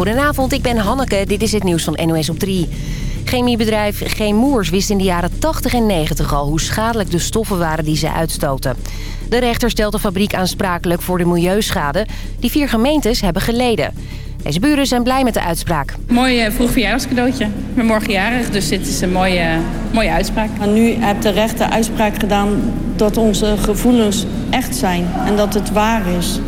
Goedenavond, ik ben Hanneke. Dit is het nieuws van NOS op 3. Chemiebedrijf Chemours wist in de jaren 80 en 90 al... hoe schadelijk de stoffen waren die ze uitstoten. De rechter stelt de fabriek aansprakelijk voor de milieuschade... die vier gemeentes hebben geleden. Deze buren zijn blij met de uitspraak. Mooi uh, vroeg verjaardagscadeautje. Ik ben morgen jarig, dus dit is een mooie, mooie uitspraak. En nu heeft de rechter uitspraak gedaan dat onze gevoelens echt zijn en dat het waar is.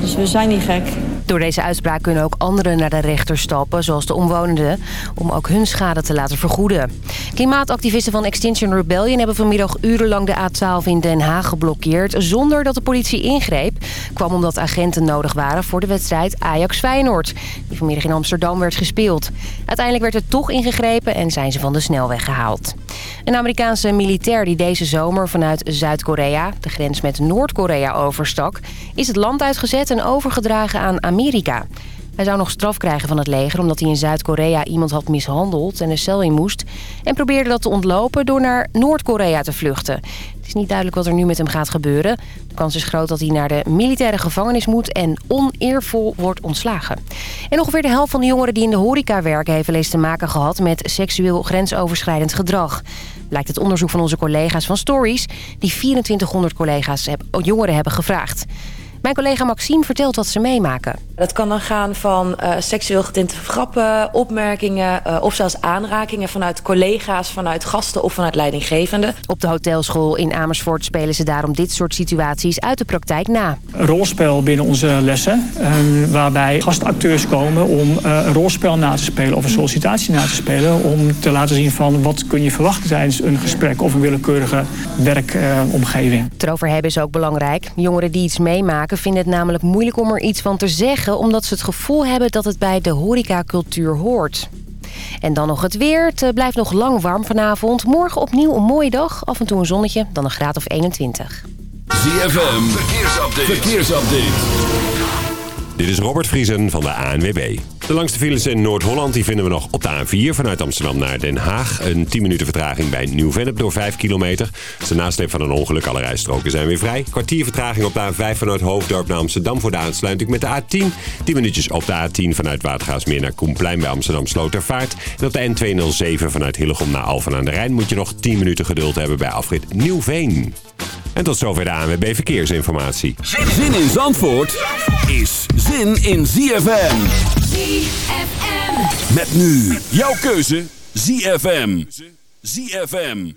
Dus we zijn niet gek. Door deze uitspraak kunnen ook anderen naar de rechter stappen, zoals de omwonenden, om ook hun schade te laten vergoeden. Klimaatactivisten van Extinction Rebellion hebben vanmiddag urenlang de A12 in Den Haag geblokkeerd, zonder dat de politie ingreep. Kwam omdat agenten nodig waren voor de wedstrijd Ajax-Feyenoord, die vanmiddag in Amsterdam werd gespeeld. Uiteindelijk werd er toch ingegrepen en zijn ze van de snelweg gehaald. Een Amerikaanse militair die deze zomer vanuit Zuid-Korea, de grens met Noord-Korea, overstak, is het land uitgezet en overgedragen aan Amerika. Hij zou nog straf krijgen van het leger omdat hij in Zuid-Korea iemand had mishandeld en een cel in moest. En probeerde dat te ontlopen door naar Noord-Korea te vluchten. Het is niet duidelijk wat er nu met hem gaat gebeuren. De kans is groot dat hij naar de militaire gevangenis moet en oneervol wordt ontslagen. En ongeveer de helft van de jongeren die in de horeca werken... heeft wel eens te maken gehad met seksueel grensoverschrijdend gedrag. Blijkt het onderzoek van onze collega's van Stories... die 2400 collega's jongeren hebben gevraagd. Mijn collega Maxime vertelt wat ze meemaken. Dat kan dan gaan van uh, seksueel getinte grappen, opmerkingen... Uh, of zelfs aanrakingen vanuit collega's, vanuit gasten of vanuit leidinggevenden. Op de hotelschool in Amersfoort spelen ze daarom dit soort situaties uit de praktijk na. Een rolspel binnen onze lessen, uh, waarbij gastacteurs komen om een rolspel na te spelen... of een sollicitatie na te spelen, om te laten zien van wat kun je verwachten tijdens een gesprek... of een willekeurige werkomgeving. Het erover hebben is ook belangrijk. Jongeren die iets meemaken vinden het namelijk moeilijk om er iets van te zeggen... omdat ze het gevoel hebben dat het bij de horecacultuur hoort. En dan nog het weer. Het eh, blijft nog lang warm vanavond. Morgen opnieuw een mooie dag. Af en toe een zonnetje, dan een graad of 21. ZFM, verkeersupdate. verkeersupdate. Dit is Robert Vriesen van de ANWB. De langste files in Noord-Holland die vinden we nog op de A4 vanuit Amsterdam naar Den Haag. Een 10 minuten vertraging bij Nieuw-Vennep door 5 kilometer. Is de nasleep van een ongeluk. Alle rijstroken zijn weer vrij. Kwartier vertraging op de A5 vanuit Hoofddorp naar Amsterdam voor de aansluiting met de A10. 10 minuutjes op de A10 vanuit Watergaasmeer naar Koenplein bij Amsterdam Slotervaart. En op de N207 vanuit Hillegom naar Alphen aan de Rijn moet je nog 10 minuten geduld hebben bij afrit Nieuwveen. En tot zover de ANWB Verkeersinformatie. Zin in Zandvoort is zin in ZFM. ZFM. Met nu jouw keuze ZFM. ZFM.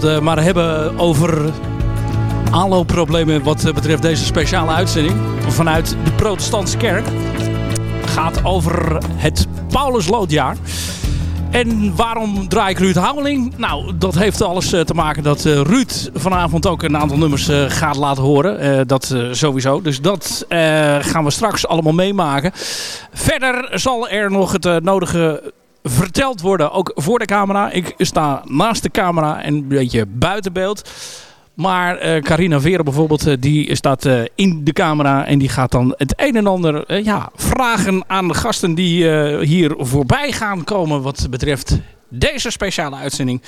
Het maar hebben over aanloopproblemen wat betreft deze speciale uitzending vanuit de protestantse kerk. Gaat over het Paulusloodjaar. En waarom draai ik Ruud Houweling? Nou, dat heeft alles te maken dat Ruud vanavond ook een aantal nummers gaat laten horen. dat sowieso. Dus dat gaan we straks allemaal meemaken. Verder zal er nog het nodige verteld worden, ook voor de camera. Ik sta naast de camera en een beetje buiten beeld. Maar uh, Carina Veren bijvoorbeeld, uh, die staat uh, in de camera en die gaat dan het een en ander ja, vragen aan de gasten die hier voorbij gaan komen wat betreft deze speciale uitzending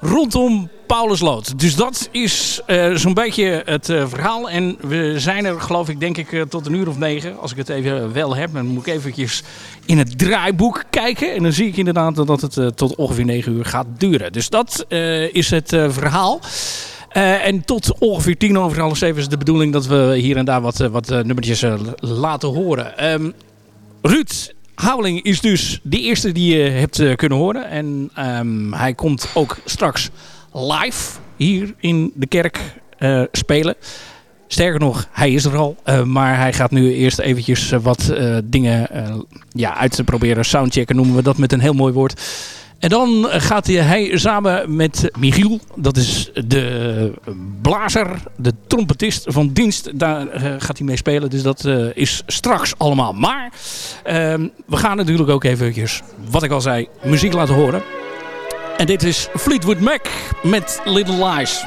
rondom Paulus Lood. Dus dat is zo'n beetje het verhaal. En we zijn er geloof ik denk ik tot een uur of negen, als ik het even wel heb. Dan moet ik eventjes in het draaiboek kijken. En dan zie ik inderdaad dat het tot ongeveer negen uur gaat duren. Dus dat is het verhaal. En tot ongeveer tien over half zeven is de bedoeling dat we hier en daar wat, wat nummertjes laten horen. Um, Ruud Houweling is dus de eerste die je hebt kunnen horen. En um, hij komt ook straks live hier in de kerk spelen. Sterker nog, hij is er al. maar hij gaat nu eerst eventjes wat dingen ja, uit te proberen. Soundchecken noemen we dat met een heel mooi woord. En dan gaat hij samen met Michiel, dat is de blazer, de trompetist van dienst, daar uh, gaat hij mee spelen. Dus dat uh, is straks allemaal. Maar uh, we gaan natuurlijk ook eventjes, wat ik al zei, muziek laten horen. En dit is Fleetwood Mac met Little Lies.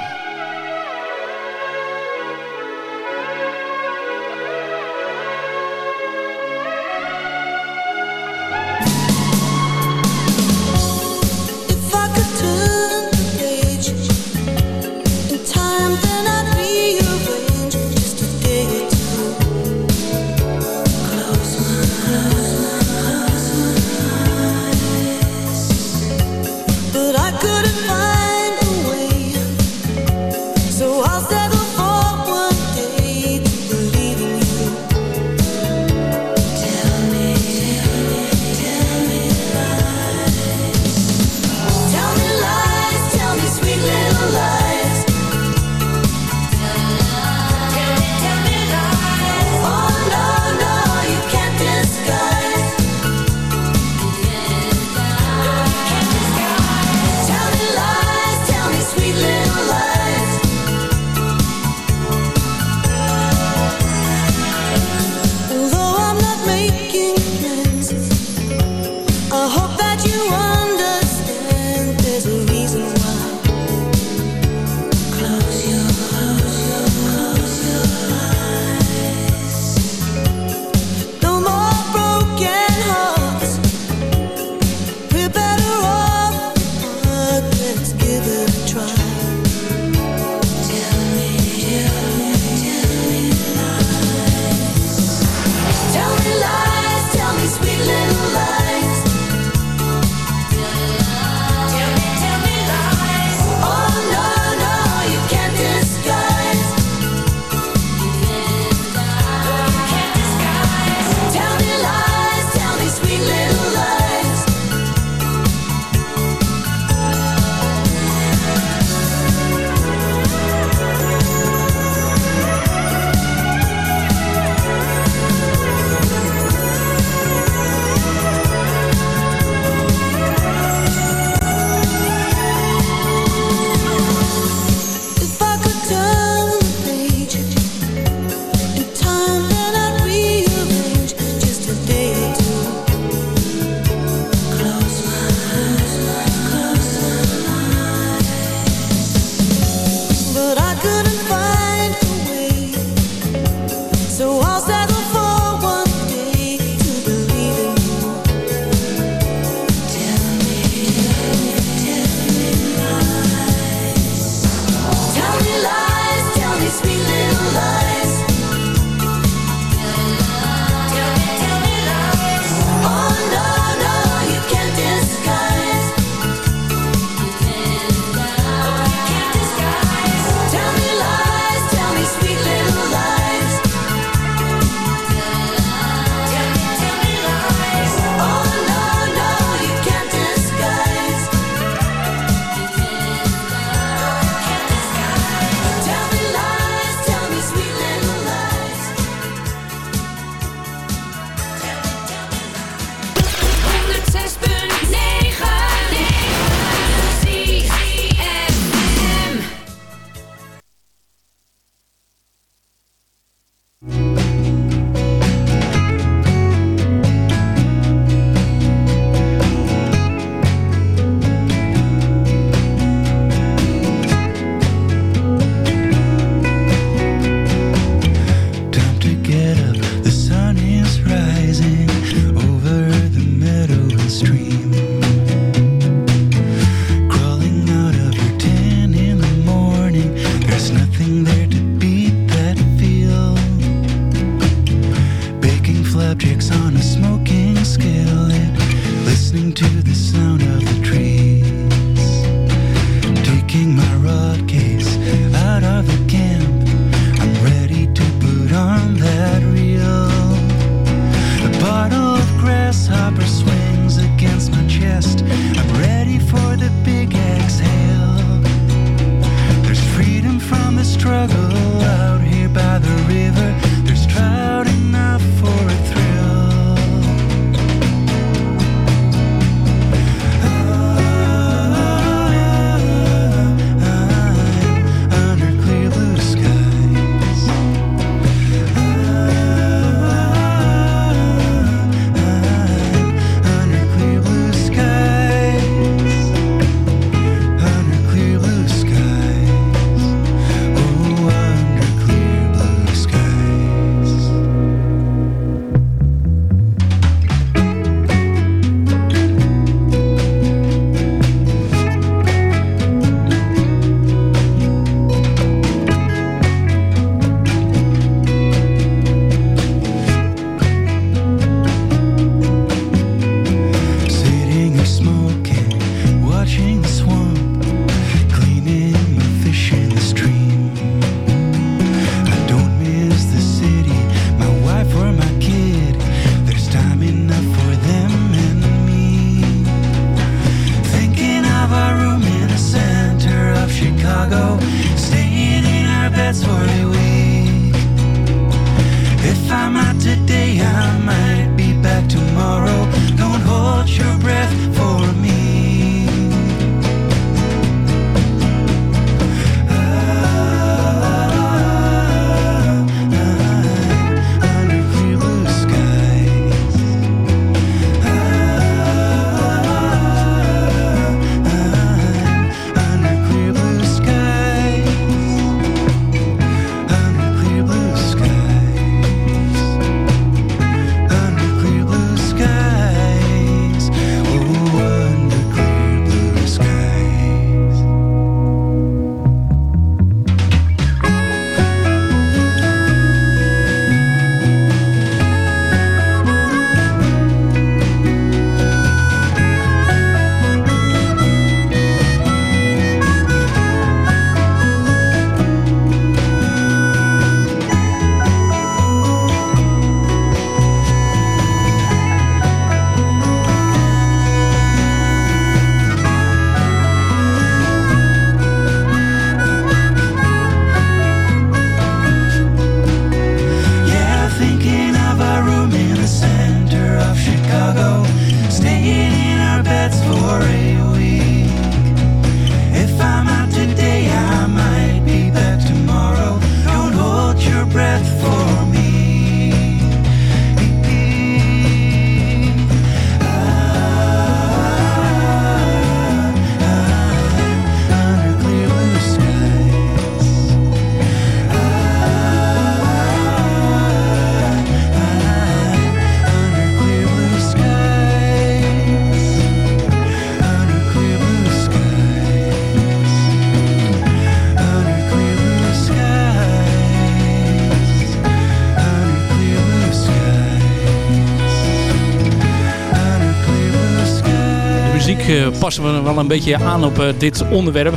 passen we wel een beetje aan op eh, dit onderwerp.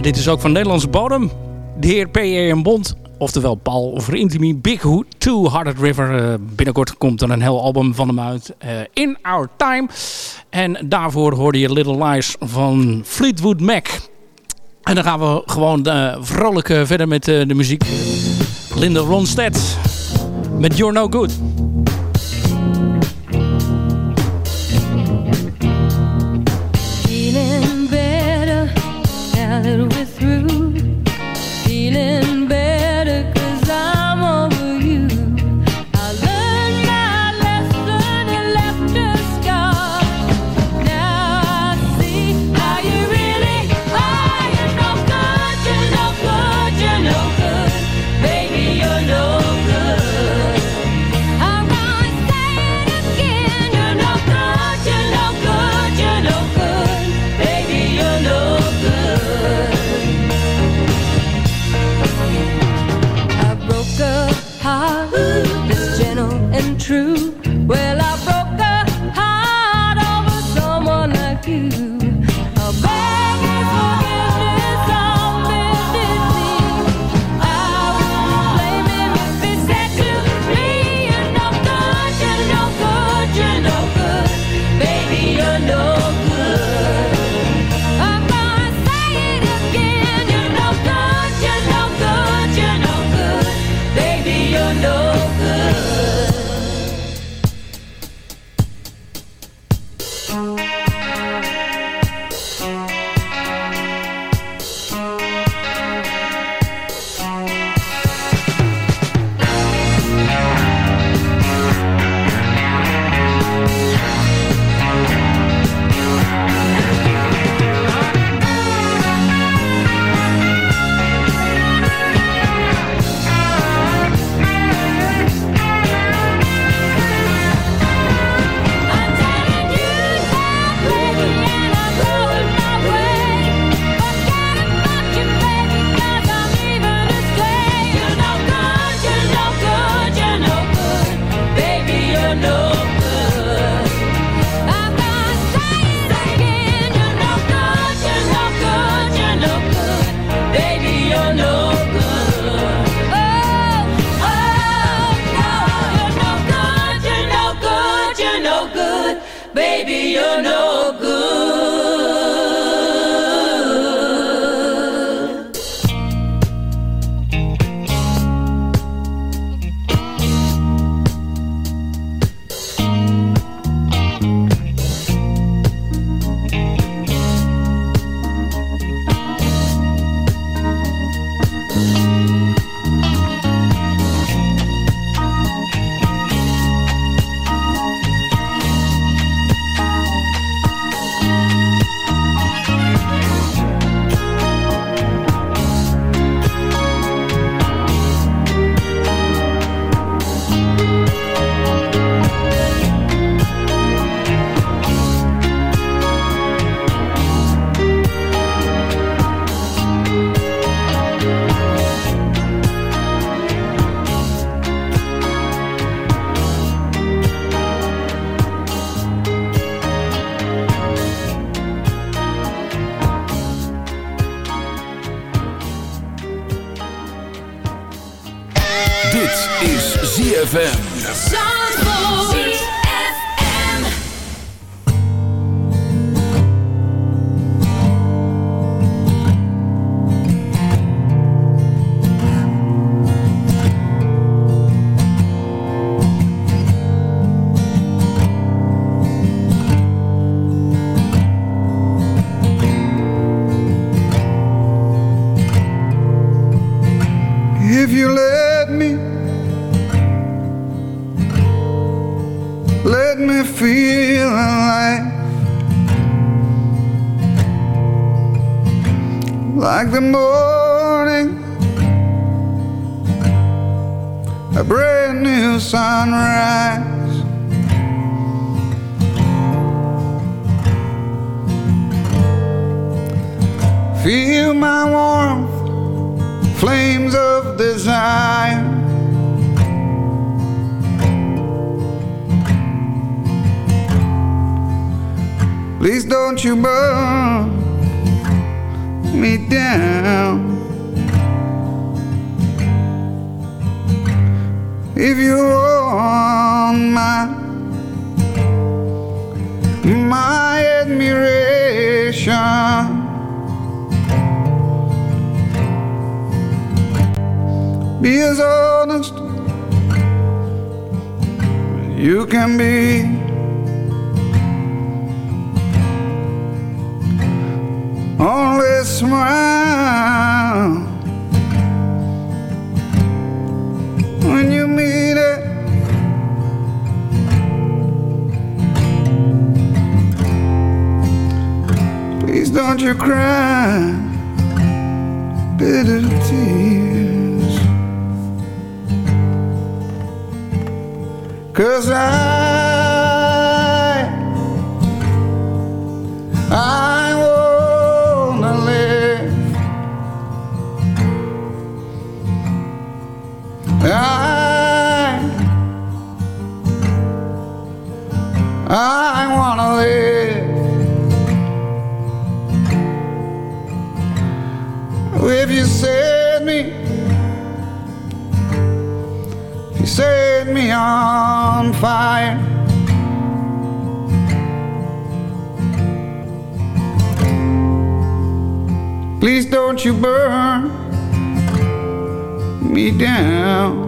Dit is ook van Nederlandse bodem. De heer P.E.M. Bond, oftewel Paul over Intimi, Big Hood, Two Hearted River. Eh, binnenkort komt er een heel album van hem uit, eh, In Our Time. En daarvoor hoorde je Little Lies van Fleetwood Mac. En dan gaan we gewoon vrolijk verder met de muziek. Linda Ronstedt met You're No Good. Like the morning, a brand new sunrise. Feel my warmth flames of desire. Please don't you burn me down. If you want my my admiration. Be as honest you can be. Smile when you meet it. Please don't you cry bitter tears. Cause I, I I wanna live. If you send me, if you set me on fire. Please don't you burn me down.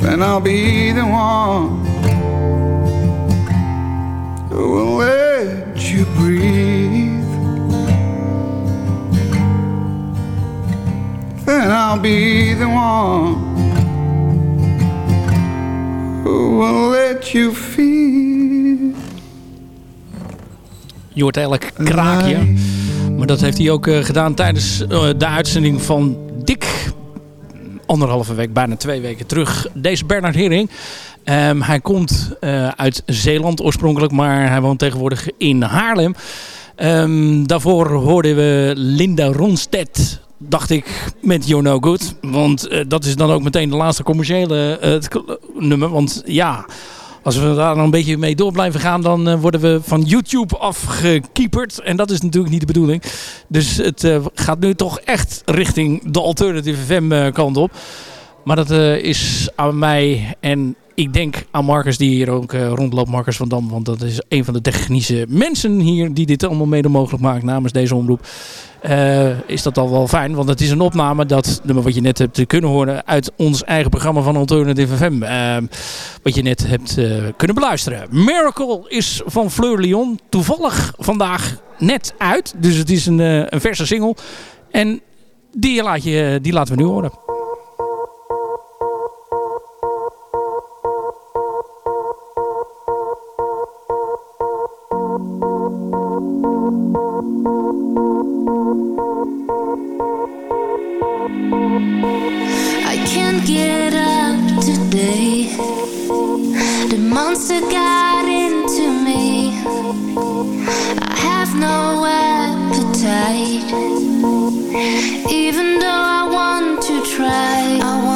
Then I'll be the one who will let you breathe. Then I'll be the one who will let you feel. Je hoort eigenlijk kraakje. Maar dat heeft hij ook eh, gedaan tijdens eh, de uitzending van Dik. Anderhalve week, bijna twee weken terug. Deze Bernard Hering. Ehm, hij komt eh, uit Zeeland oorspronkelijk, maar hij woont tegenwoordig in Haarlem. Ehm, daarvoor hoorden we Linda Ronstedt, dacht ik, met You're No Good. Want eh, dat is dan ook meteen de laatste commerciële eh, nummer. Want ja, als we daar nog een beetje mee door blijven gaan, dan eh, worden we van YouTube afgekieperd. En dat is natuurlijk niet de bedoeling. Dus het eh, gaat nu toch echt richting de Alternative FM eh, kant op. Maar dat is aan mij en ik denk aan Marcus die hier ook rondloopt. Marcus van Dam, want dat is een van de technische mensen hier die dit allemaal mede mogelijk maakt namens deze omroep. Eh, is dat al wel fijn, want het is een opname, dat wat je net hebt kunnen horen uit ons eigen programma van Alternative FM. eh, wat je net hebt eh, kunnen beluisteren. Miracle is van Fleur Lyon. Toevallig vandaag net uit, dus het is een, een verse single. En die, laat je, die laten we nu horen. Even though I want to try,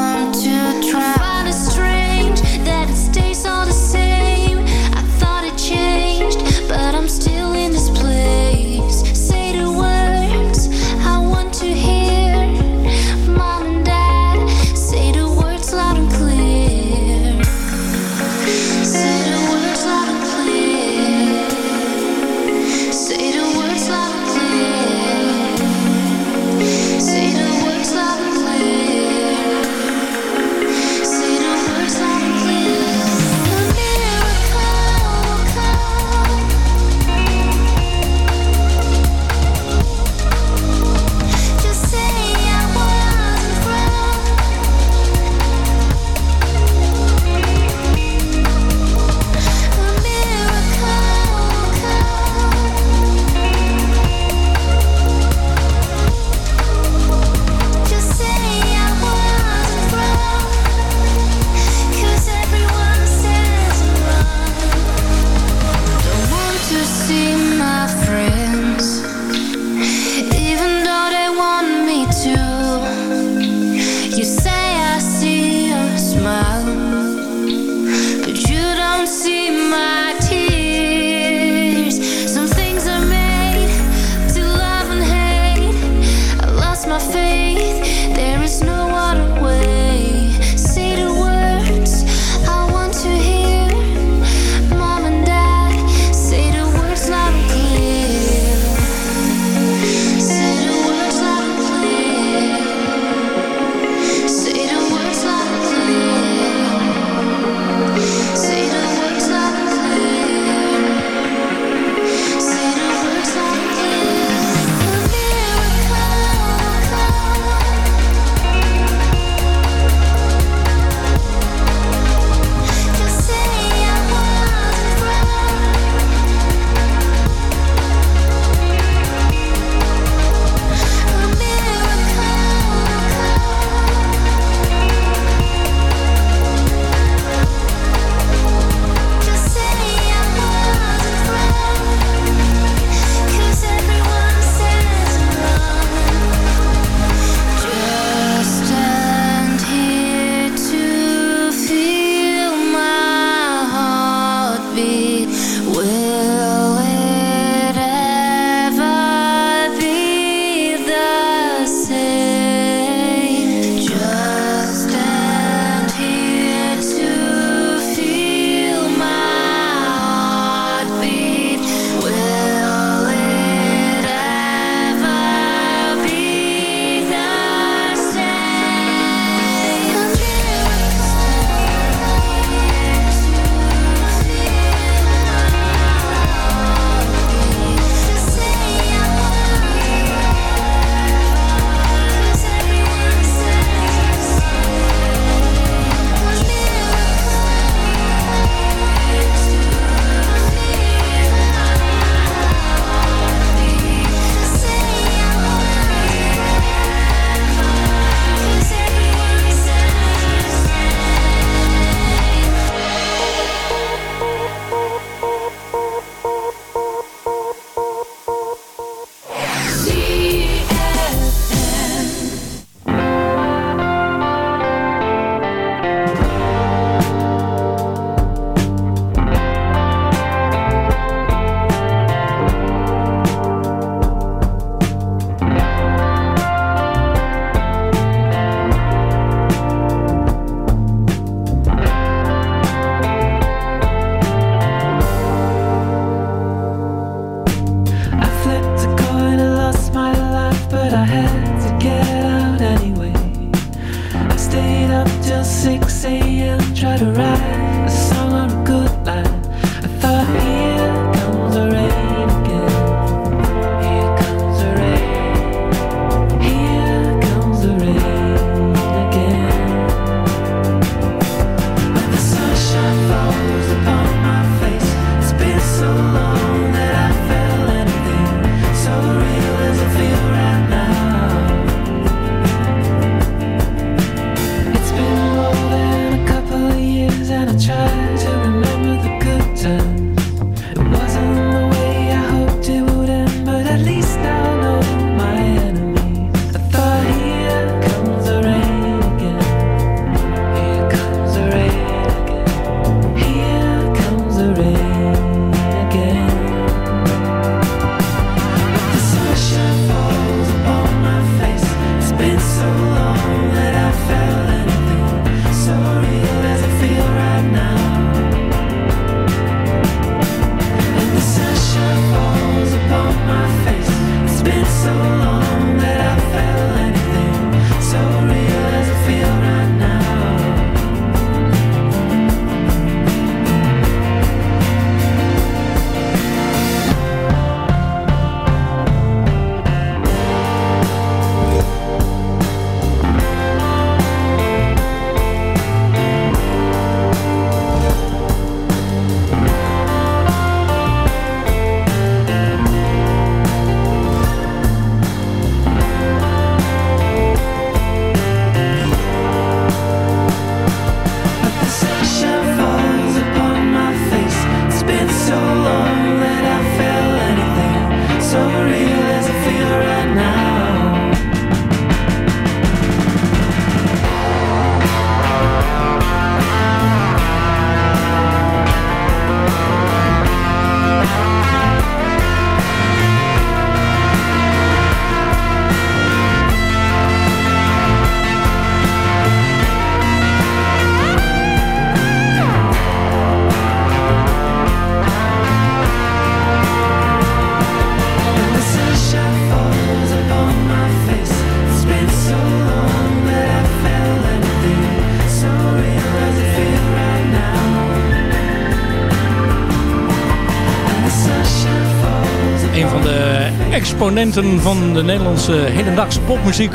exponenten van de Nederlandse hedendaagse popmuziek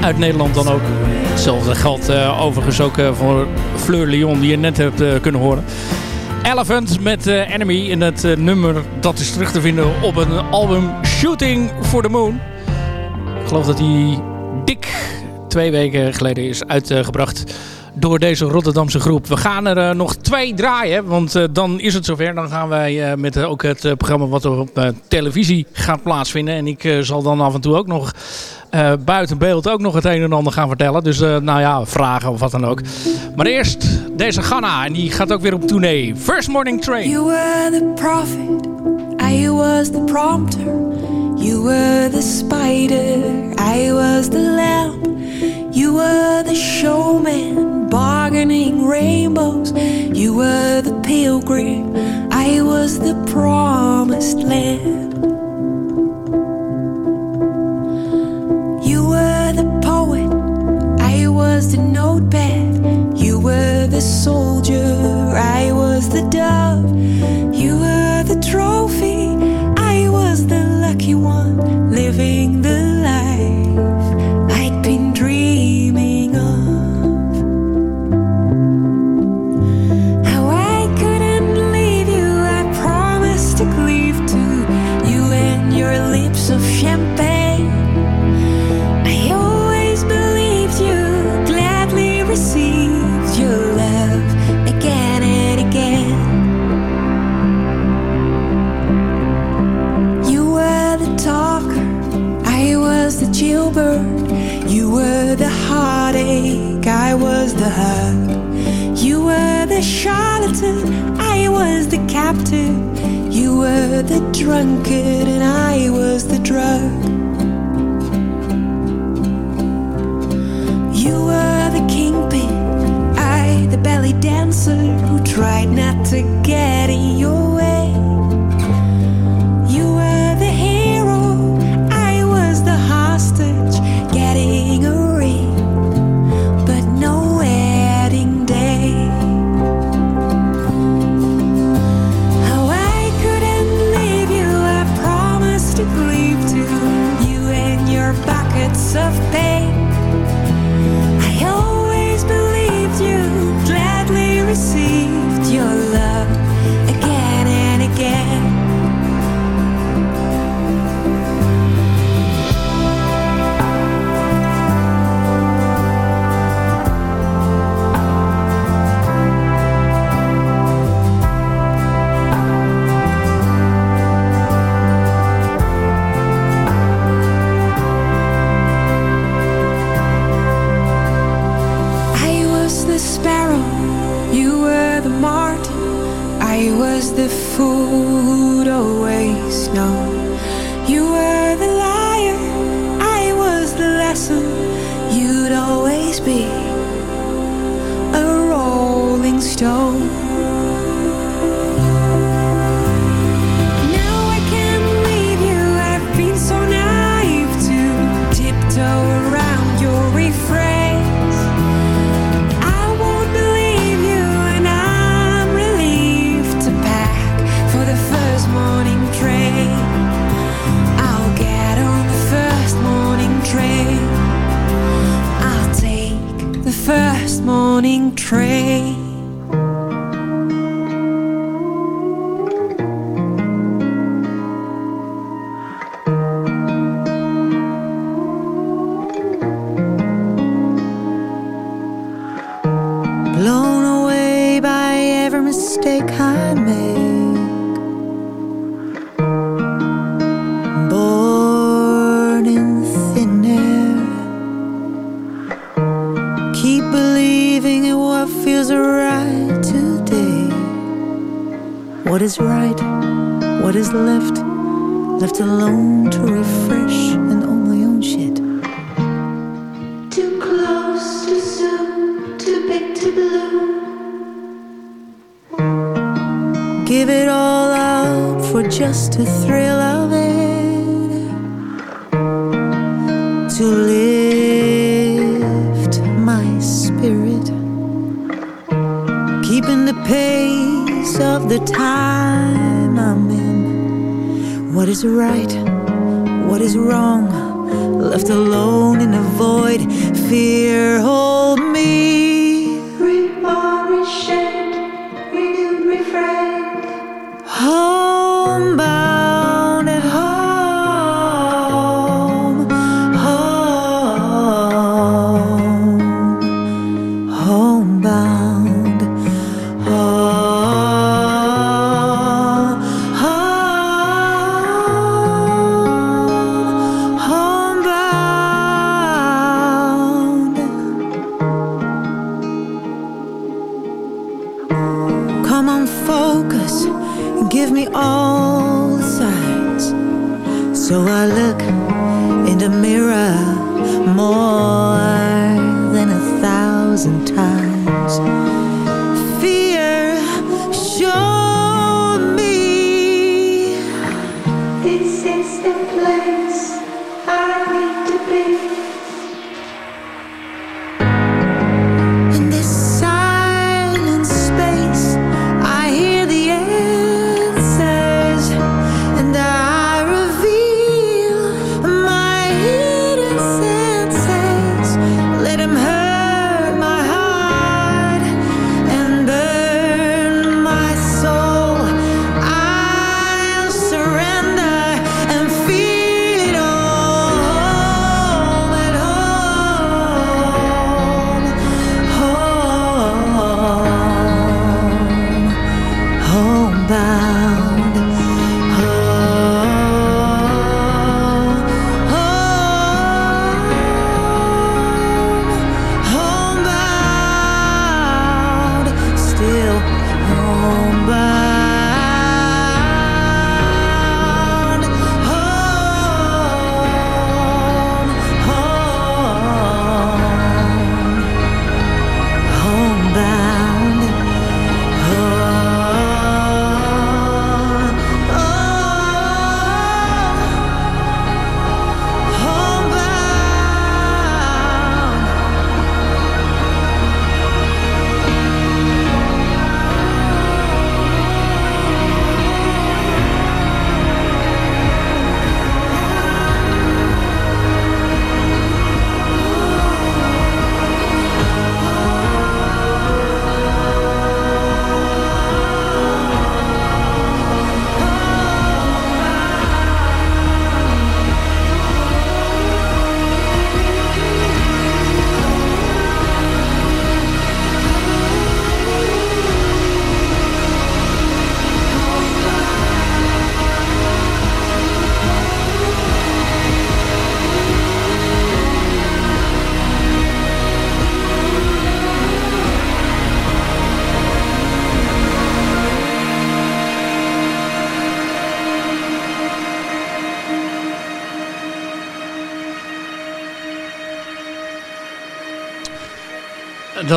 uit Nederland dan ook. Hetzelfde geldt eh, overigens ook eh, voor Fleur Lyon die je net hebt eh, kunnen horen. Elephant met Enemy in het nummer dat is terug te vinden op een album Shooting for the Moon. Ik geloof dat die dik twee weken geleden is uitgebracht door deze Rotterdamse groep. We gaan er eh, nog twee draaien, want eh, dan is het zover. Dan gaan wij eh, met ook het programma wat er op televisie gaat plaatsvinden. En ik zal dan af en toe ook nog buiten beeld ook nog het een en ander gaan vertellen. Dus nou ja, vragen of wat dan ook. Maar eerst deze Ganna en die gaat ook weer op tournee. First Morning Train. You were the prophet, I was the prompter. You were the spider, I was the lamp. You were the showman, bargaining rainbows. You were the pilgrim, I was the promised land. You were the poet, I was the notepad. You were the soldier, I was the dove. You were the lucky one living the captive. You were the drunkard, and I was the drug. You were the kingpin, I the belly dancer who tried not to get in your What is right? What is left? Left alone to refresh and own my own shit. Too close, too soon, too big to bloom. Give it all up for just a thrill. right.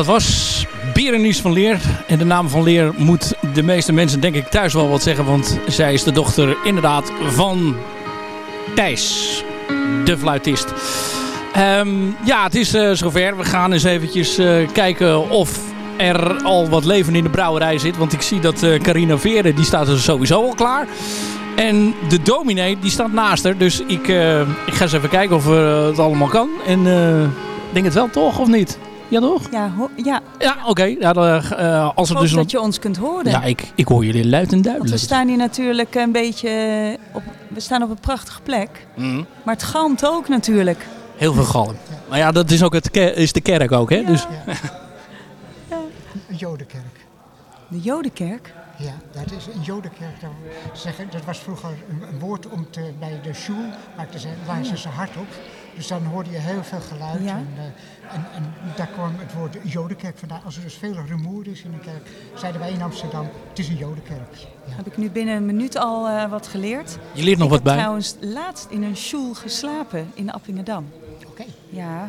Dat was Berenice van Leer. En de naam van Leer moet de meeste mensen denk ik thuis wel wat zeggen. Want zij is de dochter inderdaad van Thijs, de fluitist. Ehm, ja, het is eh, zover. We gaan eens eventjes eh, kijken of er al wat leven in de brouwerij zit. Want ik zie dat eh, Carina Veren, die staat er sowieso al klaar. En de dominee, die staat naast haar. Dus ik, ik ga eens even kijken of het allemaal kan. En ik denk het wel toch, of niet? Ja, toch? Ja, ja. Ja, oké. Ja, dan, eh, als er Ik hoop dus dat je ons kunt horen. Ja, ik, ik hoor jullie luid en Want duidelijk. we staan hier natuurlijk een beetje op, we staan op een prachtige plek. Mhm. Maar het galmt ook natuurlijk. Heel veel galm. Maar ja, dat is, ook het ke- is de kerk ook, hè? Dus, Een jodenkerk. De Jodenkerk? Ja, dat is een jodenkerk. Dat, zeggen, dat was vroeger een, een woord om te, bij de shul, maakten ze, lazen ze hard op. Dus dan hoorde je heel veel geluid. Ja. En, eh, en, en daar kwam het woord jodenkerk vandaan. Als er dus veel rumoer is in een kerk, zeiden wij in Amsterdam, het is een jodenkerk. Ja. Heb ik nu binnen een minuut al eh, wat geleerd. Je leert nog ik wat bij. heb trouwens laatst in een school geslapen in Appingedam. Oké. Ja,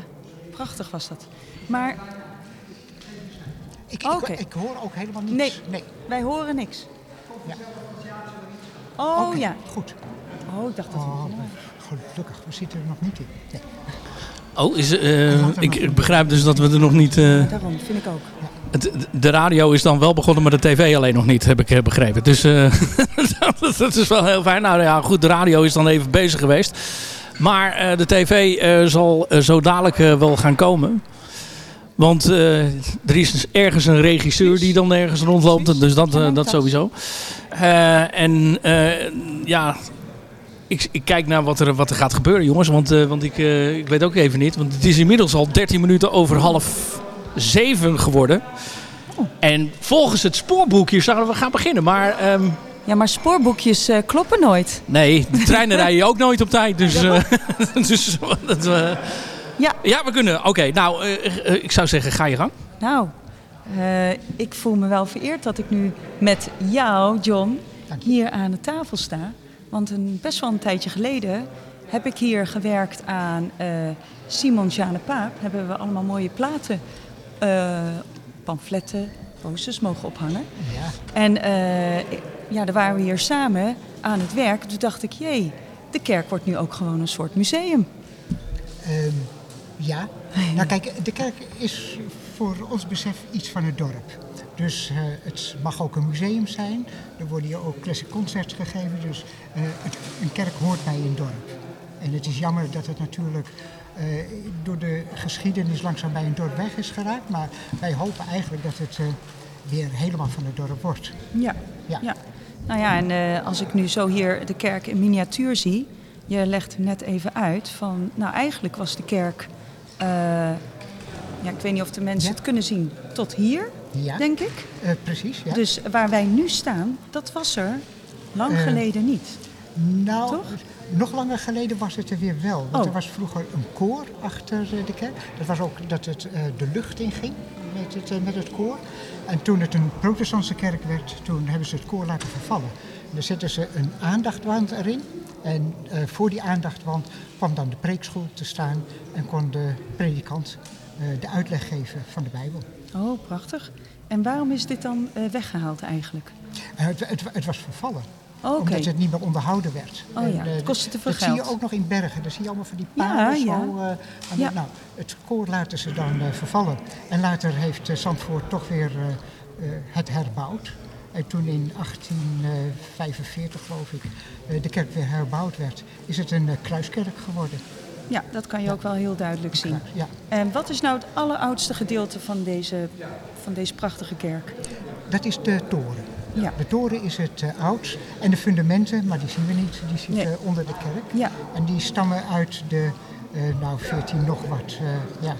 prachtig was dat. Maar... Ik, Oké. ik, ik hoor ook helemaal niets. Nee, nee. wij horen niks. Ja. Oh ja. Goed. Oh, ik dacht dat... Oh, gelukkig, we zitten er nog niet in. Nee. Oh, is, eh, ik, ik begrijp dus dat we er nog niet... eh, Daarom, vind ik ook. het, de radio is dan wel begonnen, maar de tv alleen nog niet, heb ik eh, begrepen. Dus dat, dat is wel heel fijn. Nou ja, goed, de radio is dan even bezig geweest. Maar de tv zal zo dadelijk wel gaan komen. Want er is dus ergens een regisseur die dan ergens rondloopt. Dus dat, dat sowieso. En ja, ik, ik kijk naar wat er, wat er gaat gebeuren, jongens. Want, eh, want ik, eh, ik weet ook even niet. Want het is inmiddels al 13 minuten over half zeven geworden. En volgens het spoorboekje zouden we gaan beginnen. Maar ehm, Ja, maar spoorboekjes eh, kloppen nooit. nee, de treinen rijden ook nooit op tijd. Dus, eh, dus dat, Ja. ja, we kunnen. Oké, nou, ik zou zeggen, ga je gang. Nou, ik voel me wel vereerd dat ik nu met jou, John, hier aan de tafel sta. Want een, best wel een tijdje geleden heb ik hier gewerkt aan eh, Simon Jane Paap. Hebben we allemaal mooie platen, eh, pamfletten, posters mogen ophangen. Ja. En eh, ja, daar waren we hier samen aan het werk. Toen dacht ik, jee, de kerk wordt nu ook gewoon een soort museum. Ehm, ja. Nou kijk, de kerk is voor ons besef iets van het dorp. Dus eh, het mag ook een museum zijn. Er worden hier ook classic concerts gegeven. Dus eh, het, een kerk hoort bij een dorp. En het is jammer dat het natuurlijk eh, door de geschiedenis langzaam bij een dorp weg is geraakt. Maar wij hopen eigenlijk dat het weer helemaal van het dorp wordt. Ja. Ja. ja. Nou ja, en als ik nu zo hier de kerk in miniatuur zie, je legt net even uit van, nou eigenlijk was de kerk, ja, ik weet niet of de mensen het kunnen zien, tot hier, Ja. denk ik. Eh, precies, ja. Dus waar wij nu staan, dat was er lang Eh, geleden niet. Nou, nog langer geleden was het er weer wel. Want Oh. er was vroeger een koor achter eh, de kerk. Dat was ook dat het de lucht inging met het, met het koor. En toen het een protestantse kerk werd, toen hebben ze het koor laten vervallen. En daar zetten ze een aandachtwand erin. En voor die aandachtwand kwam dan de preekschool te staan en kon de predikant de uitleg geven van de Bijbel. Oh, prachtig. En waarom is dit dan eh, weggehaald eigenlijk? Eh, het, het, het was vervallen. Omdat het niet meer onderhouden werd. Oh ja, En, eh, het kostte te veel dat zie je geld. ook nog in Bergen. Daar zie je allemaal van die Ja, paden ja. zo. eh, Ja. nou, het koor laten ze dan vervallen. En later heeft Zandvoort toch weer het herbouwd. En toen in 1845, geloof ik, de kerk weer herbouwd werd, is het een kruiskerk geworden. Ja, dat kan je ook wel heel duidelijk zien. Ja. En wat is nou het alleroudste gedeelte van deze, van deze prachtige kerk? Dat is de toren. Ja. De toren is het oud en de fundamenten, maar die zien we niet, die zitten Nee. onder de kerk. Ja. En die stammen uit de, eh, nou 14 nog wat, eh, ja.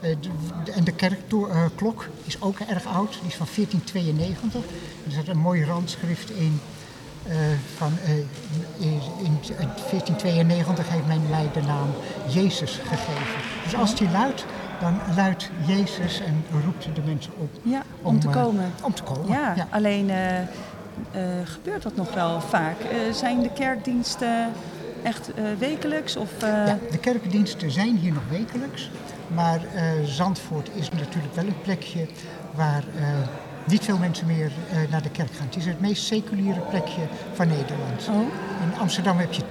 De- en de kerkklok is ook erg oud, die is van 1492. Er zit een mooi randschrift in eh, van eh, in, in 1492 heeft men mij de naam Jezus gegeven. Dus als die luidt, dan luidt Jezus en roept de mensen op. Ja, om, te eh, komen. om te komen. Ja, ja. alleen gebeurt dat nog wel vaak. Zijn de kerkdiensten echt wekelijks? Of, Ja, de kerkdiensten zijn hier nog wekelijks. Maar Zandvoort is natuurlijk wel een plekje waar niet veel mensen meer eh, naar de kerk gaan. Het is het meest seculiere plekje van Nederland. In Amsterdam heb je 10%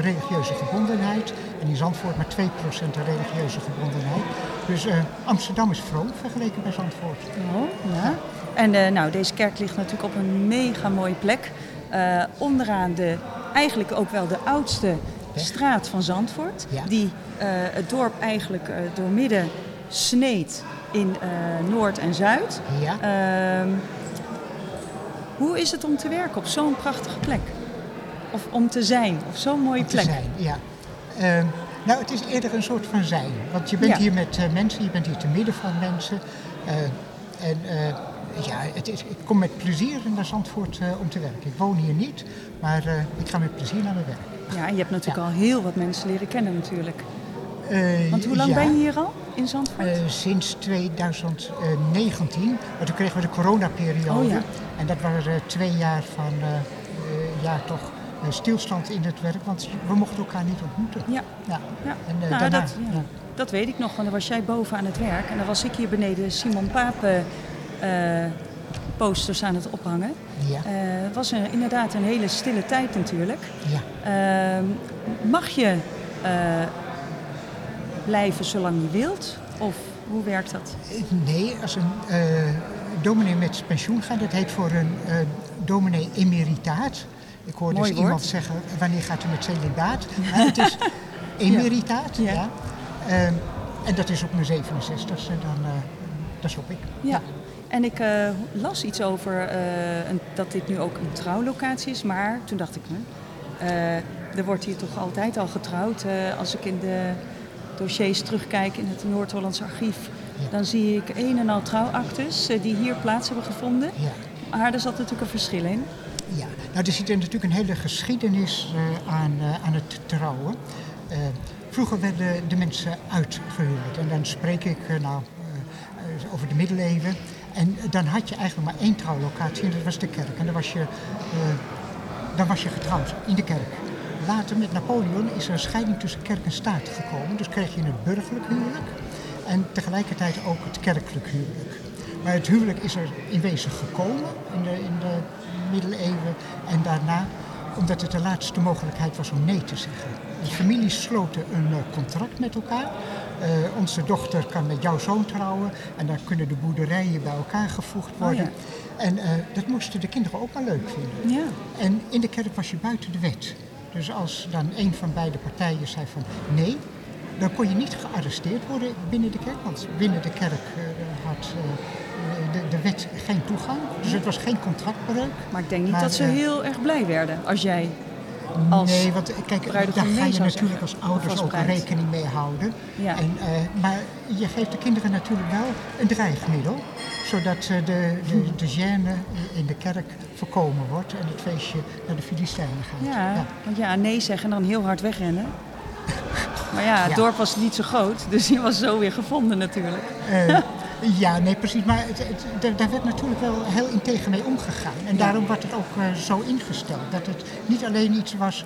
religieuze gebondenheid en in Zandvoort maar 2% religieuze gebondenheid. Dus eh, Amsterdam is vroom vergeleken bij Zandvoort. Oh, ja. En eh, nou, deze kerk ligt natuurlijk op een mega mooie plek. Onderaan de, eigenlijk ook wel de oudste straat van Zandvoort. Ja. Die het dorp eigenlijk eh, door midden sneed in eh, Noord en Zuid. Ja. Ehm, hoe is het om te werken op zo'n prachtige plek? Of om te zijn op zo'n mooie Om te plek? zijn, ja. Ehm, nou, het is eerder een soort van zijn. Want je bent Ja. hier met eh, mensen, je bent hier te midden van mensen. Eh, en ja, het is, ik kom met plezier naar Zandvoort eh, om te werken. Ik woon hier niet, maar ik ga met plezier naar mijn werk. Ja, en je hebt natuurlijk al heel wat mensen leren kennen natuurlijk. Want hoe lang ja. ben je hier al in Zandvoort? Eh, sinds 2019, maar toen kregen we de coronaperiode. Oh ja. En dat waren eh, twee jaar van eh, ja, toch stilstand in het werk, want we mochten elkaar niet ontmoeten. Ja. ja. Ja. En Nou, daarna, dat, ja. dat weet ik nog, want dan was jij boven aan het werk. En dan was ik hier beneden Simon Papen posters aan het ophangen. Ja. Het was een, inderdaad een hele stille tijd natuurlijk. Ja. Ehm, mag je blijven zolang je wilt? Of hoe werkt dat? Nee, als een eh, dominee met pensioen gaat, dat heet voor een eh, dominee emeritaat. Ik hoorde Mooi dus woord. iemand zeggen, wanneer gaat u met celibaat? Maar het is emeritaat, ja. Ehm, en dat is op mijn 67 en dan, eh stop ik. Ja. En ik eh, las iets over eh, een- dat dit nu ook een trouwlocatie is. Maar toen dacht ik, eh, er wordt hier toch altijd al getrouwd. Eh, als ik in de dossiers terugkijk in het Noord-Hollands archief... dan zie ik een en al trouwactes eh, die hier plaats hebben gevonden. Maar daar zat natuurlijk een verschil in. Ja, nou er zit er natuurlijk een hele geschiedenis eh, aan, eh, aan het trouwen. Vroeger werden de mensen uitgehuwd en dan spreek ik nou, over de middeleeuwen. En dan had je eigenlijk maar één trouwlocatie en dat was de kerk. En dan was je, dan was je getrouwd in de kerk. Later met Napoleon is er een scheiding tussen kerk en staat gekomen. Dus kreeg je een burgerlijk huwelijk en tegelijkertijd ook het kerkelijk huwelijk. Maar het huwelijk is er in wezen gekomen in de, in de middeleeuwen en daarna omdat het de laatste mogelijkheid was om nee te zeggen. De families sloten een eh, contract met elkaar. Eh, onze dochter kan met jouw zoon trouwen en dan kunnen de boerderijen bij elkaar gevoegd worden. ja. En eh, dat moesten de kinderen ook maar leuk vinden. Ja. En in de kerk was je buiten de wet. Dus als dan een van beide partijen zei van nee, dan kon je niet gearresteerd worden binnen de kerk. Want binnen de kerk eh, had eh, de, de wet geen toegang. Dus het was geen contractbreuk. Maar ik denk niet Maar, dat ze eh, heel erg blij werden als jij als nee, want eh, kijk, daar ga je natuurlijk zeggen. als ouders als ook rekening mee houden. Ja. En, eh, maar je geeft de kinderen natuurlijk wel een dreigmiddel. Zodat eh, de, de, de gêne in de kerk voorkomen wordt en het feestje naar de Filistijnen gaat. Ja, want ja, nee zeggen en dan heel hard wegrennen. Maar ja, het Ja. dorp was niet zo groot, dus die was zo weer gevonden natuurlijk. ja, nee, precies. Maar het, het- daar- werd natuurlijk wel heel integer mee omgegaan. En Ja. daarom wordt het ook eh, zo ingesteld. Dat het niet alleen iets was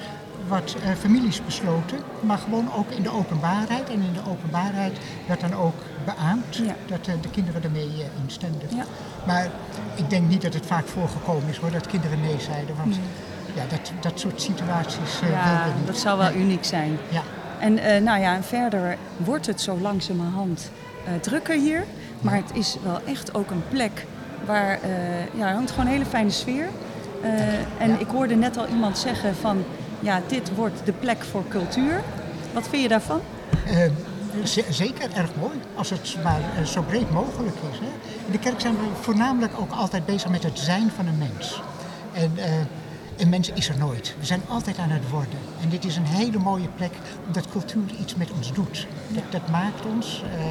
wat eh, families besloten, maar gewoon ook in de openbaarheid. En in de openbaarheid werd dan ook beaamd dat eh, de kinderen ermee instemden. Maar ik denk niet dat het vaak voorgekomen is hoor, dat kinderen nee zeiden. Want ja, dat, dat soort situaties Ja, we niet. dat zou wel uniek zijn. Ja. En nou ja, en verder wordt het zo langzamerhand drukker hier. Maar het is wel echt ook een plek waar eh, ja, er hangt gewoon een hele fijne sfeer. Eh, en ik hoorde net al iemand zeggen van ja, dit wordt de plek voor cultuur. Wat vind je daarvan? Eh, zeker erg mooi, als het maar zo breed mogelijk is. Hè. In de kerk zijn we voornamelijk ook altijd bezig met het zijn van een mens. En een mens is er nooit. We zijn altijd aan het worden. En dit is een hele mooie plek, omdat cultuur iets met ons doet. Dat, dat maakt ons, eh,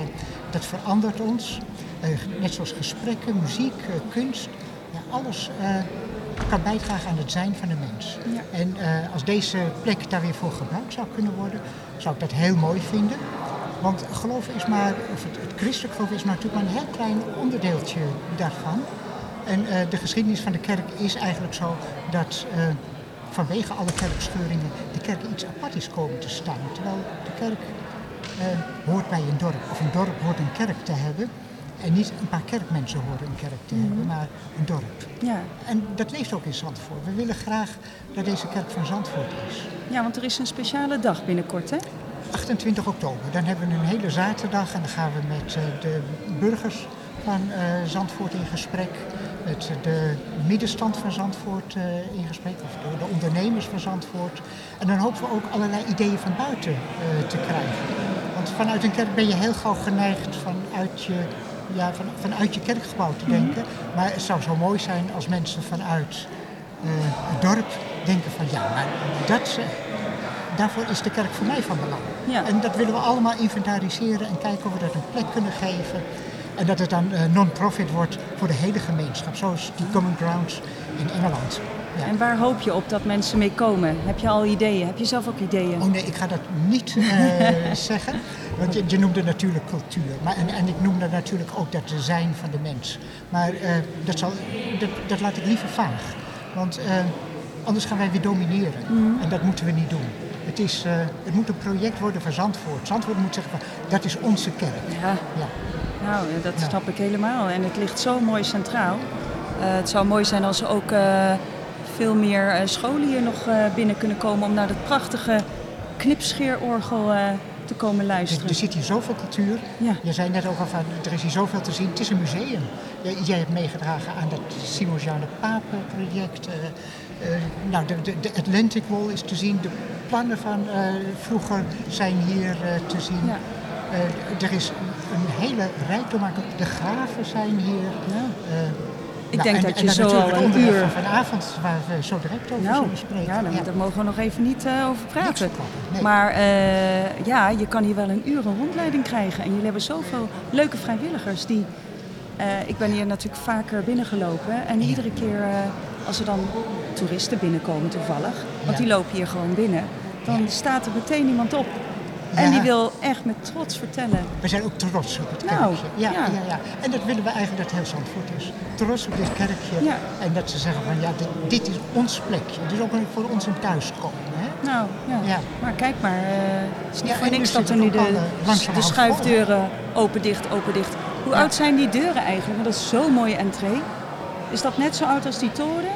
dat verandert ons. Eh, net zoals gesprekken, muziek, eh, kunst. Ja, alles kan bijdragen aan het zijn van een mens. En als deze plek daar weer voor gebruikt zou kunnen worden, zou ik dat heel mooi vinden. Want geloven is maar, of het, het christelijk geloven is maar natuurlijk maar een heel klein onderdeeltje daarvan. En eh, de geschiedenis van de kerk is eigenlijk zo dat eh, vanwege alle kerkscheuringen de kerk iets apart is komen te staan. Terwijl de kerk eh, hoort bij een dorp, of een dorp hoort een kerk te hebben. En niet een paar kerkmensen horen een kerk te hebben, maar een dorp. Ja. En dat leeft ook in Zandvoort. We willen graag dat deze kerk van Zandvoort is. ja, want er is een speciale dag binnenkort, hè? 28 oktober, dan hebben we een hele zaterdag en dan gaan we met de burgers van Zandvoort in gesprek, met de middenstand van Zandvoort eh, in gesprek, of de, de ondernemers van Zandvoort. En dan hopen we ook allerlei ideeën van buiten eh, te krijgen. Want vanuit een kerk ben je heel gauw geneigd vanuit je, ja, van, vanuit je kerkgebouw te denken. Maar het zou zo mooi zijn als mensen vanuit eh, het dorp denken van ja, maar dat, daarvoor is de kerk voor mij van belang. Ja. En dat willen we allemaal inventariseren en kijken of we dat een plek kunnen geven. En dat het dan eh, non-profit wordt voor de hele gemeenschap, zoals die Common Grounds in Engeland. Ja. En waar hoop je op dat mensen mee komen? Heb je al ideeën? Heb je zelf ook ideeën? Oh nee, ik ga dat niet eh, zeggen. Want je, je noemde natuurlijk cultuur. Maar, en, en ik noemde natuurlijk ook dat zijn van de mens. Maar eh, dat, zal, dat, dat laat ik liever vaag. Want anders gaan wij weer domineren. Mhm. En dat moeten we niet doen. Het, is, het moet een project worden van Zandvoort. Zandvoort moet zeggen, van, dat is onze kerk. Ja. Ja. Nou, dat snap ik helemaal. En het ligt zo mooi centraal. Eh, het zou mooi zijn als er ook eh, veel meer eh, scholen hier nog eh, binnen kunnen komen om naar dat prachtige knipscheerorgel eh, te komen Er, luisteren. er zit hier zoveel cultuur. Je zei net ook al van, er is hier zoveel te zien. Het is een museum. Jij- Jij hebt meegedragen aan dat Simonsjane Papen project. Eh, eh, nou, de, de, de Atlantic Wall is te zien. De plannen van eh, vroeger zijn hier eh, te zien. Eh, er is een hele rijkdom aan. De graven zijn hier. Eh, Ik nou, denk en- dat je zo al een uur- van vanavond, waar we zo direct over Nou, zullen spreken. ja, daar, mogen we nog even niet eh, over praten. nee. Maar eh, ja, je kan hier wel een uur een rondleiding krijgen. En jullie hebben zoveel leuke vrijwilligers die... ik ben hier natuurlijk vaker binnengelopen. En iedere keer als er dan toeristen binnenkomen toevallig... want die lopen hier gewoon binnen... dan staat er meteen iemand op. En die wil echt met trots vertellen. We zijn ook trots op het Nou, kerkje. Ja, ja. ja. Ja, En dat willen we eigenlijk dat heel Zandvoort is. Trots op dit kerkje. En dat ze zeggen van ja, dit, dit is ons plekje. Het is ook voor ons een thuiskomen. Hè? Nou, ja. Ja. Maar kijk maar, eh, het is niet voor niks nu dat er nu ook de, de schuifdeuren open, dicht, open, dicht. Hoe oud zijn die deuren eigenlijk? Want dat is zo'n mooie entree. Is dat net zo oud als die toren?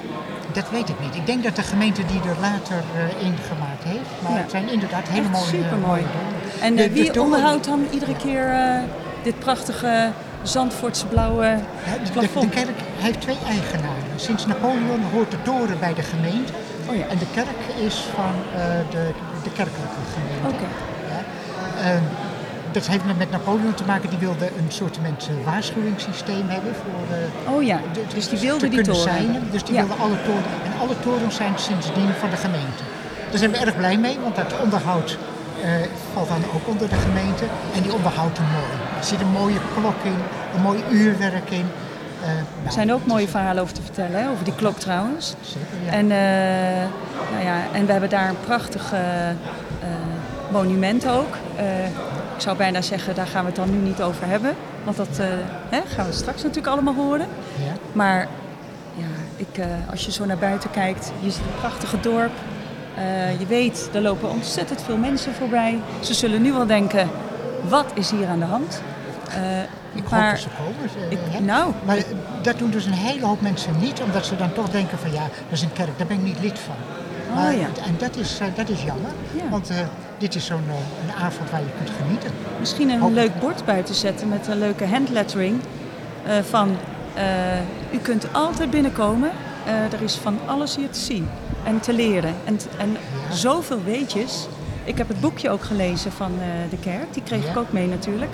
Dat weet ik niet. Ik denk dat de gemeente die er later eh, ingemaakt heeft. Maar Ja. het zijn inderdaad hele Echt mooie supermooi. mooie deuren. En De- eh, de wie onderhoudt dan iedere keer eh, dit prachtige Zandvoortse blauwe Ja, de, plafond? de kerk heeft twee eigenaren. Sinds Napoleon hoort de toren bij de gemeente. Oh En de kerk is van eh, de, de kerkelijke gemeente. Oké. Ja. Dat heeft met- Napoleon te maken. Die wilde een soort waarschuwingssysteem hebben voor eh, Oh ja, de- dus die wilde die toren. Dus die Ja. wilden alle torens. En alle torens zijn sindsdien van de gemeente. Daar zijn we erg blij mee, want dat onderhoud eh, valt dan ook onder de gemeente. En die onderhoudt hem mooi. Er zit een mooie klok in, een mooi uurwerk in. Eh, Er zijn ook mooie verhalen over te vertellen, hè? over die klok trouwens. Zeker, ja. En, eh, nou ja, en we hebben daar een prachtig eh, eh, monument ook. Ik zou bijna zeggen, daar gaan we het dan nu niet over hebben. Want dat eh, hè, gaan we straks natuurlijk allemaal horen. Ja. Maar ja, ik, eh, als je zo naar buiten kijkt, je ziet een prachtige dorp. Eh, je weet, er lopen ontzettend veel mensen voorbij. Ze zullen nu wel denken, wat is hier aan de hand? Ik hoop maar dat ze komen. ik- nou, maar dat doen dus een hele hoop mensen niet, omdat ze dan toch denken van ja, dat is een kerk, daar ben ik niet lid van. Oh, ja. En dat is, eh, dat is jammer, Ja. want eh, dit is zo'n eh, een avond waar je kunt genieten. Misschien een leuk bord buiten zetten met een leuke handlettering. van u kunt altijd binnenkomen. Er is van alles hier te zien en te leren. En, en zoveel weetjes. Ik heb het boekje ook gelezen van de kerk. Die kreeg Ja. ik ook mee natuurlijk.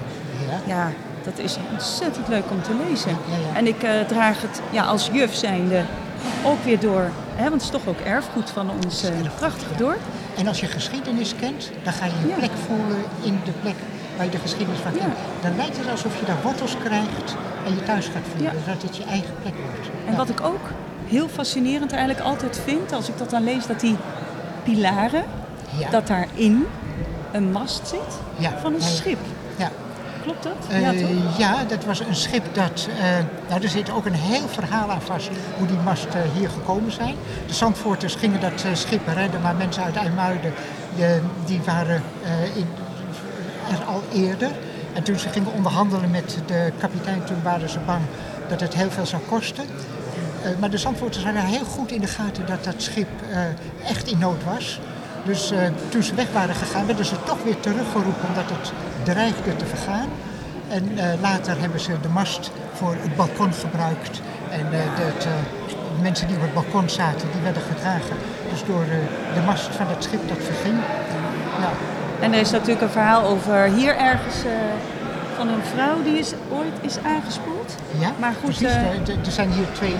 Ja. Ja, dat is ontzettend leuk om te lezen. En ik draag het ja, als juf zijnde ook weer door. Hè, want het is toch ook erfgoed van ons eh, prachtige dorp. En als je geschiedenis kent, dan ga je Ja. plek voelen in de plek waar je de geschiedenis van kent. Dan lijkt het alsof je daar wortels krijgt en je thuis gaat voelen. Ja. Dat het je eigen plek wordt. En wat ik ook heel fascinerend eigenlijk altijd vind, als ik dat dan lees, dat die pilaren, dat daarin een mast zit van een schip. Klopt dat? Eh, ja, toch? ja, dat was een schip dat... eh, nou, er zit ook een heel verhaal aan vast hoe die mast eh, hier gekomen zijn. De Zandvoorters gingen dat eh, schip redden, maar mensen uit IJmuiden... die waren in, er al eerder. En toen ze gingen onderhandelen met de kapitein, toen waren ze bang dat het heel veel zou kosten. Maar de Zandvoorters hadden heel goed in de gaten dat dat schip echt in nood was. Dus toen ze weg waren gegaan, werden ze toch weer teruggeroepen omdat het dreigde te vergaan. En eh, later hebben ze de mast voor het balkon gebruikt. En eh, de, eh, de mensen die op het balkon zaten, die werden gedragen. Dus door de mast van het schip dat verging. Ja. En er is natuurlijk een verhaal over hier ergens van een vrouw die is, ooit is aangespoeld. Ja, maar goed, precies. Er- zijn hier twee,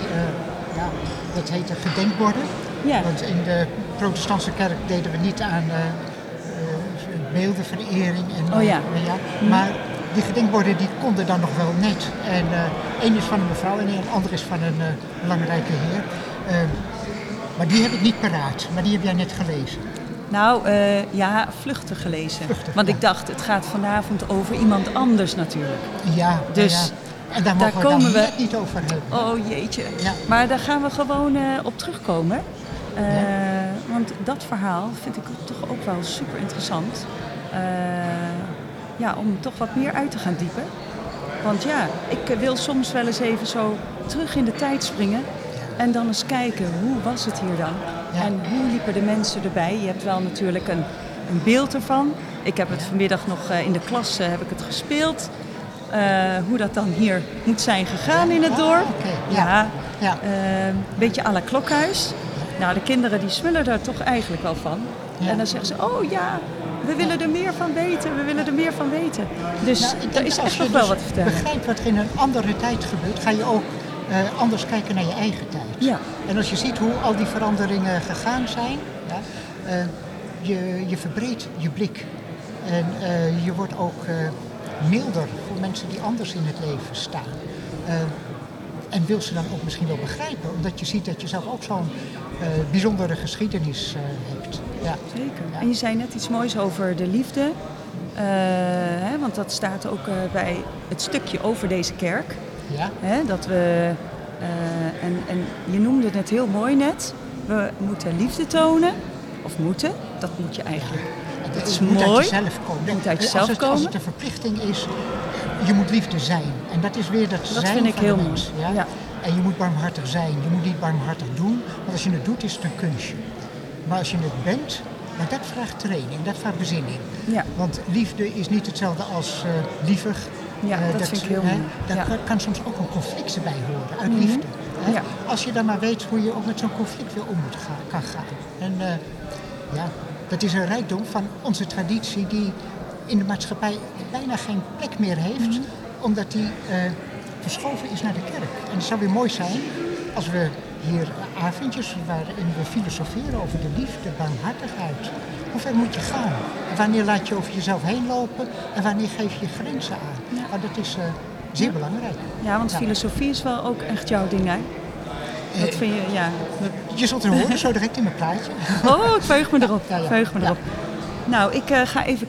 ja, dat heet gedenkborden. Ja. Want in de protestantse kerk deden we niet aan beeldenverering. En, Oh ja. eh, ja. Maar die gedenkborden die konden dan nog wel net. En eh één is van een mevrouw en een ander is van een eh, belangrijke heer. Eh, maar die heb ik niet paraat, maar die heb jij net gelezen. Nou, eh, ja, vluchtig gelezen. Want ik dacht, het gaat vanavond over iemand anders natuurlijk. Ja, Dus ja. En daar mogen we komen dan we. niet over hebben. Oh jeetje. Maar daar gaan we gewoon eh, op terugkomen. Eh, Want dat verhaal vind ik toch ook wel super interessant. Eh, ja, om toch wat meer uit te gaan diepen. Want ja, ik wil soms wel eens even zo terug in de tijd springen. En dan eens kijken, hoe was het hier dan? En hoe liepen de mensen erbij? Je hebt wel natuurlijk een, een beeld ervan. Ik heb het vanmiddag nog eh, in de klas eh, heb ik het gespeeld. Hoe dat dan hier moet zijn gegaan in het dorp. Ja, eh, een beetje à la klokhuis. Nou, de kinderen die smullen er toch eigenlijk wel van. En dan zeggen ze, oh ja, we willen er meer van weten, we willen er meer van weten. Dus Nou, er denk is als echt je nog wel dus wat te vertellen. begrijpt wat er in een andere tijd gebeurt, ga je ook eh, anders kijken naar je eigen tijd. Ja. En als je ziet hoe al die veranderingen gegaan zijn, ja, eh, je, je verbreedt je blik. En eh, je wordt ook milder voor mensen die anders in het leven staan. En wil ze dan ook misschien wel begrijpen, omdat je ziet dat je zelf ook zo'n eh, bijzondere geschiedenis eh, hebt. Ja. Zeker. En je zei net iets moois over de liefde. Eh, hè, want dat staat ook bij het stukje over deze kerk. Ja. Hè, dat we, en, en je noemde het heel mooi net. We moeten liefde tonen. Of moeten. Dat moet je eigenlijk. Dat is moet mooi. uit jezelf komen. Moet uit als, jezelf het, komen. als het een verplichting is, je moet liefde zijn. En dat is weer dat, Dat zijn vind ik heel mooi. Ja? Ja. En je moet barmhartig zijn. Je moet niet barmhartig doen. Want als je het doet, is het een kunstje. Maar als je het bent, maar dat vraagt training. Dat vraagt bezinning. Ja. Want liefde is niet hetzelfde als eh lievig. Ja, Eh, dat vind ik heel mooi. Daar Ja. kan, kan soms ook een conflict bij horen, uit Mhm. liefde. hè. Ja. Als je dan maar weet hoe je ook met zo'n conflict weer om moet gaan, kan gaan. En eh, ja, dat is een rijkdom van onze traditie die in de maatschappij bijna geen plek meer heeft, Mhm. Omdat die eh, verschoven is naar de kerk. En het zou weer mooi zijn als we hier avondjes waarin we filosoferen over de liefde, barmhartigheid. Hoe ver moet je gaan? En wanneer laat je over jezelf heen lopen en wanneer geef je grenzen aan? Maar dat is eh, zeer belangrijk. Ja, want filosofie is wel ook echt jouw ding, hè? Dat vind je, ja. Je zult er horen zo direct in mijn plaatje. Oh, ik verheug me erop. Ja, me erop. Nou, ik eh, ga even